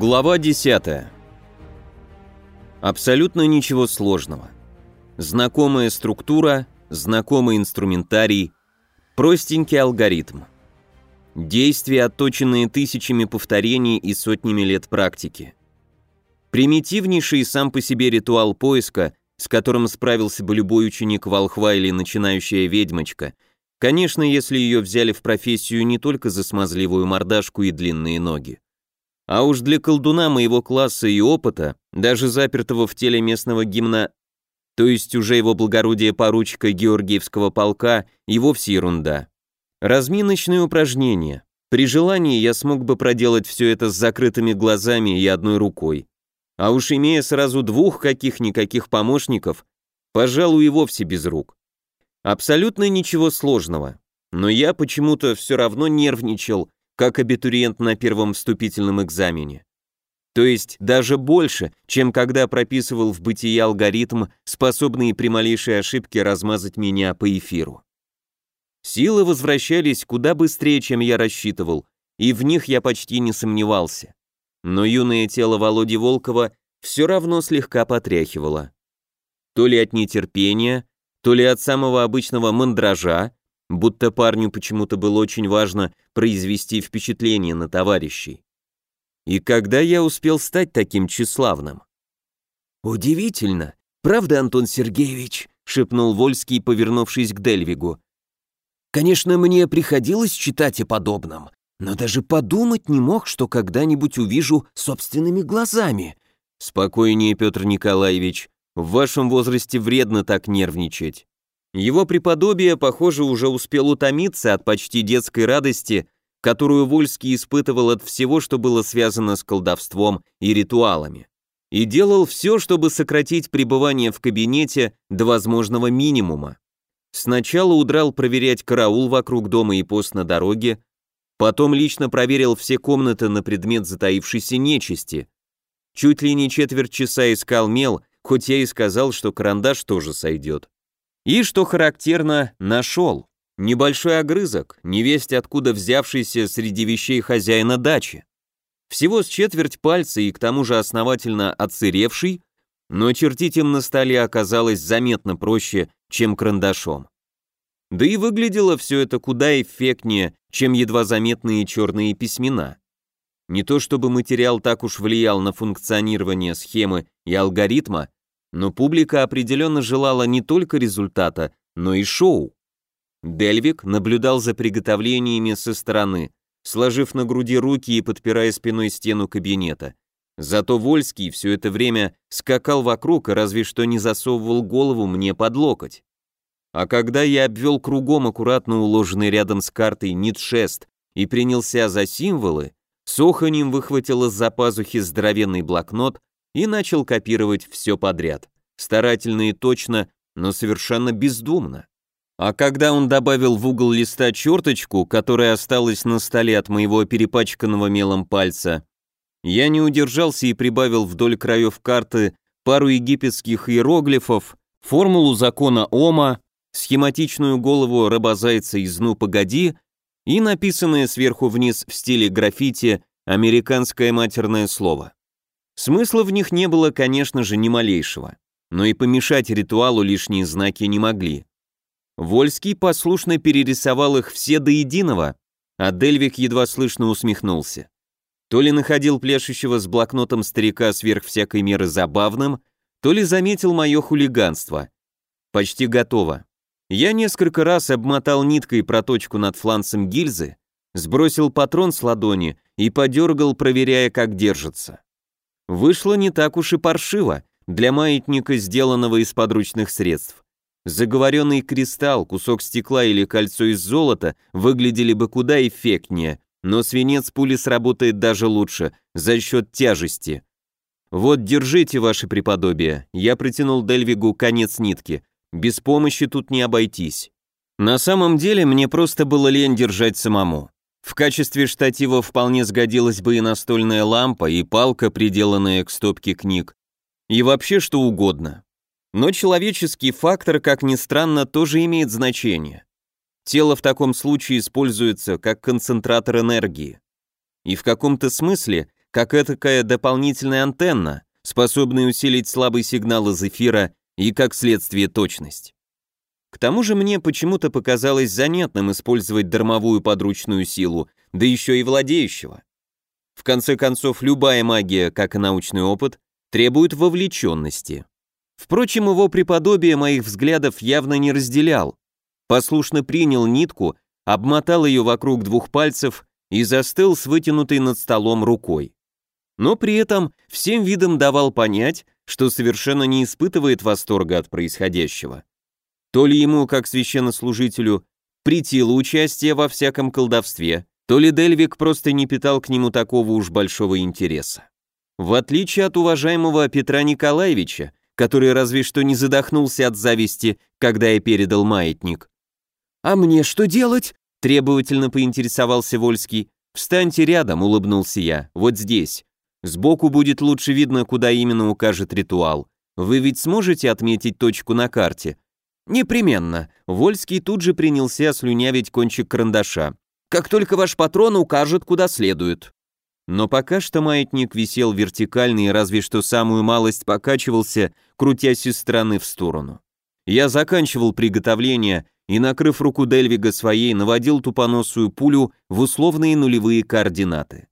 Глава 10. Абсолютно ничего сложного. Знакомая структура, знакомый инструментарий, простенький алгоритм. Действия, отточенные тысячами повторений и сотнями лет практики. Примитивнейший сам по себе ритуал поиска, с которым справился бы любой ученик волхва или начинающая ведьмочка, конечно, если ее взяли в профессию не только за смазливую мордашку и длинные ноги. А уж для колдуна моего класса и опыта, даже запертого в теле местного гимна, то есть уже его благородие поручика Георгиевского полка, и вовсе ерунда. Разминочные упражнения. При желании я смог бы проделать все это с закрытыми глазами и одной рукой. А уж имея сразу двух каких-никаких помощников, пожалуй, и вовсе без рук. Абсолютно ничего сложного. Но я почему-то все равно нервничал, как абитуриент на первом вступительном экзамене. То есть даже больше, чем когда прописывал в бытие алгоритм, способный при малейшей ошибке размазать меня по эфиру. Силы возвращались куда быстрее, чем я рассчитывал, и в них я почти не сомневался. Но юное тело Володи Волкова все равно слегка потряхивало. То ли от нетерпения, то ли от самого обычного мандража, будто парню почему-то было очень важно произвести впечатление на товарищей. И когда я успел стать таким тщеславным? «Удивительно, правда, Антон Сергеевич?» — шепнул Вольский, повернувшись к Дельвигу. «Конечно, мне приходилось читать о подобном, но даже подумать не мог, что когда-нибудь увижу собственными глазами». «Спокойнее, Петр Николаевич, в вашем возрасте вредно так нервничать. Его преподобие, похоже, уже успел утомиться от почти детской радости, которую Вольский испытывал от всего, что было связано с колдовством и ритуалами. И делал все, чтобы сократить пребывание в кабинете до возможного минимума. Сначала удрал проверять караул вокруг дома и пост на дороге, потом лично проверил все комнаты на предмет затаившейся нечисти. Чуть ли не четверть часа искал мел, хоть я и сказал, что карандаш тоже сойдет. И, что характерно, нашел. Небольшой огрызок, невесть откуда взявшийся среди вещей хозяина дачи. Всего с четверть пальца и к тому же основательно отсыревший, но чертить им на столе оказалось заметно проще, чем карандашом. Да и выглядело все это куда эффектнее, чем едва заметные черные письмена. Не то чтобы материал так уж влиял на функционирование схемы и алгоритма, но публика определенно желала не только результата, но и шоу. Дельвик наблюдал за приготовлениями со стороны, сложив на груди руки и подпирая спиной стену кабинета. Зато Вольский все это время скакал вокруг и разве что не засовывал голову мне под локоть. А когда я обвел кругом аккуратно уложенный рядом с картой нитшест и принялся за символы, Соханем выхватил из-за пазухи здоровенный блокнот и начал копировать все подряд, старательно и точно, но совершенно бездумно. А когда он добавил в угол листа черточку, которая осталась на столе от моего перепачканного мелом пальца, я не удержался и прибавил вдоль краев карты пару египетских иероглифов, формулу закона Ома, схематичную голову рыбозайца из «Ну, погоди» и написанное сверху вниз в стиле граффити американское матерное слово. Смысла в них не было, конечно же, ни малейшего, но и помешать ритуалу лишние знаки не могли. Вольский послушно перерисовал их все до единого, а Дельвик едва слышно усмехнулся. То ли находил плещущего с блокнотом старика сверх всякой меры забавным, то ли заметил мое хулиганство. Почти готово. Я несколько раз обмотал ниткой проточку над фланцем гильзы, сбросил патрон с ладони и подергал, проверяя, как держится. Вышло не так уж и паршиво для маятника, сделанного из подручных средств. Заговоренный кристалл, кусок стекла или кольцо из золота выглядели бы куда эффектнее, но свинец пули сработает даже лучше, за счет тяжести. «Вот, держите, ваше преподобие», я протянул Дельвигу конец нитки. «Без помощи тут не обойтись». На самом деле мне просто было лень держать самому. В качестве штатива вполне сгодилась бы и настольная лампа, и палка, приделанная к стопке книг, и вообще что угодно. Но человеческий фактор, как ни странно, тоже имеет значение. Тело в таком случае используется как концентратор энергии. И в каком-то смысле как этакая дополнительная антенна, способная усилить слабый сигнал из эфира и, как следствие, точность. К тому же мне почему-то показалось занятным использовать дармовую подручную силу, да еще и владеющего. В конце концов, любая магия, как и научный опыт, требует вовлеченности. Впрочем, его преподобие моих взглядов явно не разделял. Послушно принял нитку, обмотал ее вокруг двух пальцев и застыл с вытянутой над столом рукой. Но при этом всем видом давал понять, что совершенно не испытывает восторга от происходящего. То ли ему, как священнослужителю, притило участие во всяком колдовстве, то ли Дельвик просто не питал к нему такого уж большого интереса. В отличие от уважаемого Петра Николаевича, который разве что не задохнулся от зависти, когда я передал маятник. «А мне что делать?» – требовательно поинтересовался Вольский. «Встаньте рядом», – улыбнулся я, – «вот здесь. Сбоку будет лучше видно, куда именно укажет ритуал. Вы ведь сможете отметить точку на карте?» «Непременно». Вольский тут же принялся слюнявить кончик карандаша. «Как только ваш патрон укажет, куда следует». Но пока что маятник висел вертикально и разве что самую малость покачивался, крутясь из стороны в сторону. Я заканчивал приготовление и, накрыв руку Дельвига своей, наводил тупоносую пулю в условные нулевые координаты.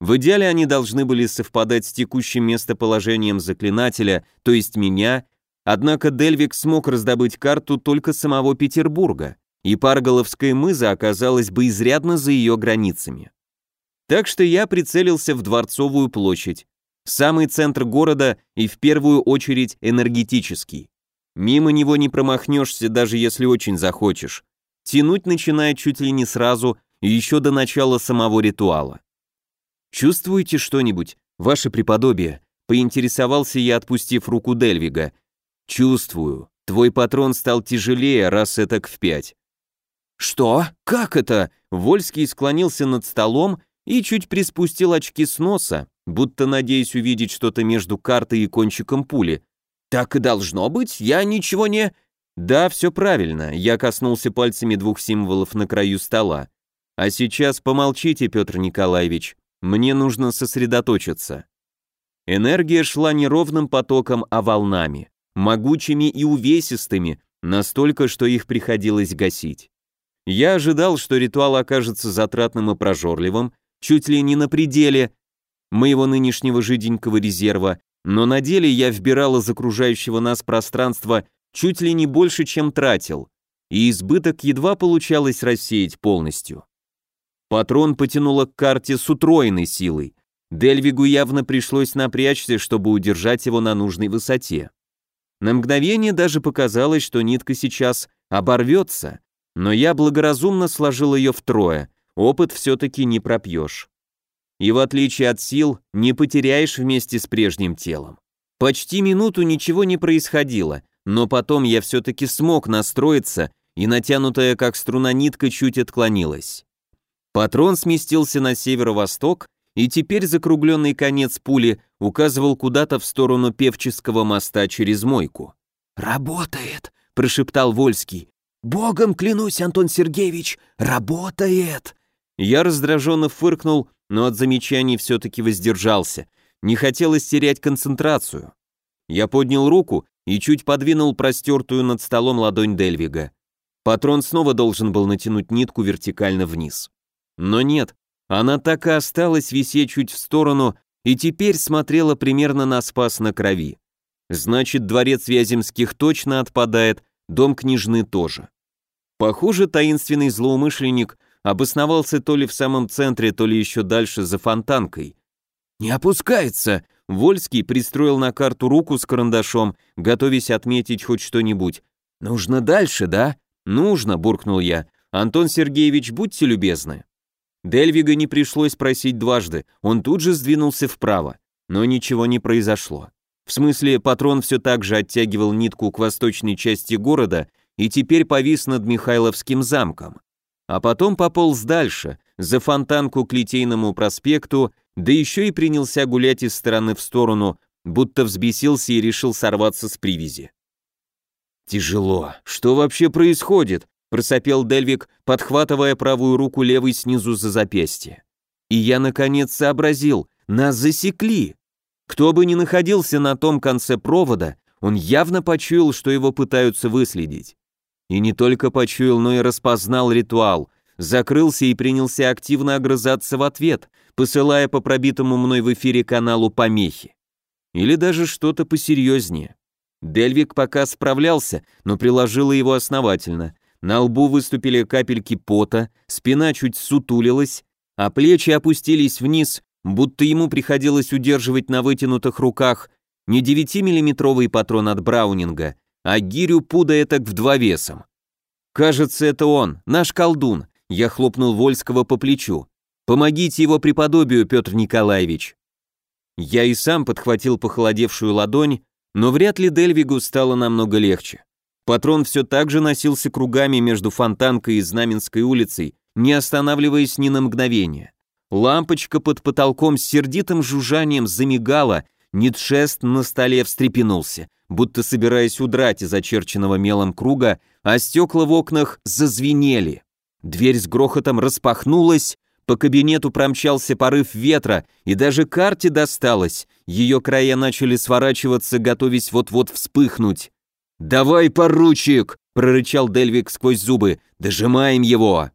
В идеале они должны были совпадать с текущим местоположением заклинателя, то есть меня, Однако Дельвик смог раздобыть карту только самого Петербурга, и Парголовская мыза оказалась бы изрядно за ее границами. Так что я прицелился в Дворцовую площадь, самый центр города и в первую очередь энергетический. Мимо него не промахнешься, даже если очень захочешь. Тянуть начинает чуть ли не сразу, еще до начала самого ритуала. «Чувствуете что-нибудь, ваше преподобие?» — поинтересовался я, отпустив руку Дельвига — «Чувствую. Твой патрон стал тяжелее, раз этак в пять». «Что? Как это?» Вольский склонился над столом и чуть приспустил очки с носа, будто надеясь увидеть что-то между картой и кончиком пули. «Так и должно быть, я ничего не...» «Да, все правильно», я коснулся пальцами двух символов на краю стола. «А сейчас помолчите, Петр Николаевич, мне нужно сосредоточиться». Энергия шла не ровным потоком, а волнами могучими и увесистыми, настолько, что их приходилось гасить. Я ожидал, что ритуал окажется затратным и прожорливым, чуть ли не на пределе моего нынешнего жиденького резерва, но на деле я вбирал из окружающего нас пространства чуть ли не больше, чем тратил, и избыток едва получалось рассеять полностью. Патрон потянуло к карте с утроенной силой. Дельвигу явно пришлось напрячься, чтобы удержать его на нужной высоте. На мгновение даже показалось, что нитка сейчас оборвется, но я благоразумно сложил ее втрое, опыт все-таки не пропьешь. И в отличие от сил, не потеряешь вместе с прежним телом. Почти минуту ничего не происходило, но потом я все-таки смог настроиться, и натянутая как струна нитка чуть отклонилась. Патрон сместился на северо-восток, и теперь закругленный конец пули указывал куда-то в сторону Певческого моста через мойку. «Работает!» — прошептал Вольский. «Богом клянусь, Антон Сергеевич, работает!» Я раздраженно фыркнул, но от замечаний все-таки воздержался. Не хотелось терять концентрацию. Я поднял руку и чуть подвинул простертую над столом ладонь Дельвига. Патрон снова должен был натянуть нитку вертикально вниз. Но нет, она так и осталась висеть чуть в сторону и теперь смотрела примерно на спас на крови. Значит, дворец Вяземских точно отпадает, дом княжны тоже. Похоже, таинственный злоумышленник обосновался то ли в самом центре, то ли еще дальше за фонтанкой. «Не опускается!» Вольский пристроил на карту руку с карандашом, готовясь отметить хоть что-нибудь. «Нужно дальше, да?» «Нужно», — буркнул я. «Антон Сергеевич, будьте любезны». Дельвига не пришлось просить дважды, он тут же сдвинулся вправо, но ничего не произошло. В смысле, патрон все так же оттягивал нитку к восточной части города и теперь повис над Михайловским замком. А потом пополз дальше, за фонтанку к Литейному проспекту, да еще и принялся гулять из стороны в сторону, будто взбесился и решил сорваться с привязи. «Тяжело. Что вообще происходит?» Просопел Дельвик, подхватывая правую руку левой снизу за запястье. И я, наконец, сообразил, нас засекли. Кто бы ни находился на том конце провода, он явно почуял, что его пытаются выследить. И не только почуял, но и распознал ритуал, закрылся и принялся активно огрызаться в ответ, посылая по пробитому мной в эфире каналу помехи. Или даже что-то посерьезнее. Дельвик пока справлялся, но приложила его основательно. На лбу выступили капельки пота, спина чуть сутулилась, а плечи опустились вниз, будто ему приходилось удерживать на вытянутых руках не 9-миллиметровый патрон от Браунинга, а гирю пуда этак в два весом. «Кажется, это он, наш колдун», — я хлопнул Вольского по плечу. «Помогите его преподобию, Петр Николаевич». Я и сам подхватил похолодевшую ладонь, но вряд ли Дельвигу стало намного легче. Патрон все так же носился кругами между Фонтанкой и Знаменской улицей, не останавливаясь ни на мгновение. Лампочка под потолком с сердитым жужжанием замигала, Нитшест на столе встрепенулся, будто собираясь удрать из очерченного мелом круга, а стекла в окнах зазвенели. Дверь с грохотом распахнулась, по кабинету промчался порыв ветра, и даже карте досталось. Ее края начали сворачиваться, готовясь вот-вот вспыхнуть. «Давай, поручик!» — прорычал Дельвик сквозь зубы. «Дожимаем его!»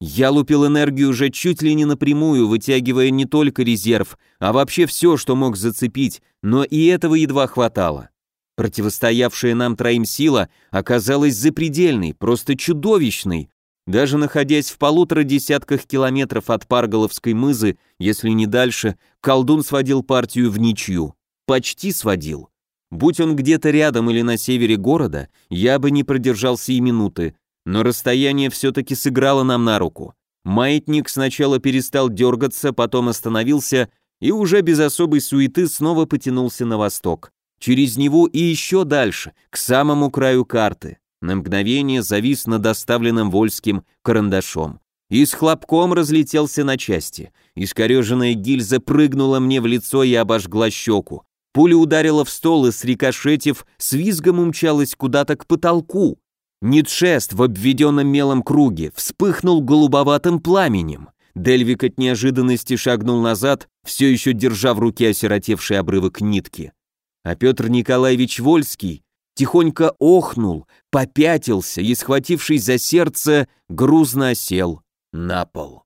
Я лупил энергию уже чуть ли не напрямую, вытягивая не только резерв, а вообще все, что мог зацепить, но и этого едва хватало. Противостоявшая нам троим сила оказалась запредельной, просто чудовищной. Даже находясь в полутора десятках километров от Парголовской мызы, если не дальше, колдун сводил партию в ничью. Почти сводил. Будь он где-то рядом или на севере города, я бы не продержался и минуты, но расстояние все-таки сыграло нам на руку. Маятник сначала перестал дергаться, потом остановился и уже без особой суеты снова потянулся на восток. Через него и еще дальше, к самому краю карты. На мгновение завис над оставленным Вольским карандашом. И с хлопком разлетелся на части. Искореженная гильза прыгнула мне в лицо и обожгла щеку. Пуля ударила в стол и, срикошетив, с визгом умчалась куда-то к потолку. Нитшест в обведенном мелом круге вспыхнул голубоватым пламенем. Дельвик от неожиданности шагнул назад, все еще держа в руке осиротевший обрывок нитки. А Петр Николаевич Вольский тихонько охнул, попятился и, схватившись за сердце, грузно осел на пол.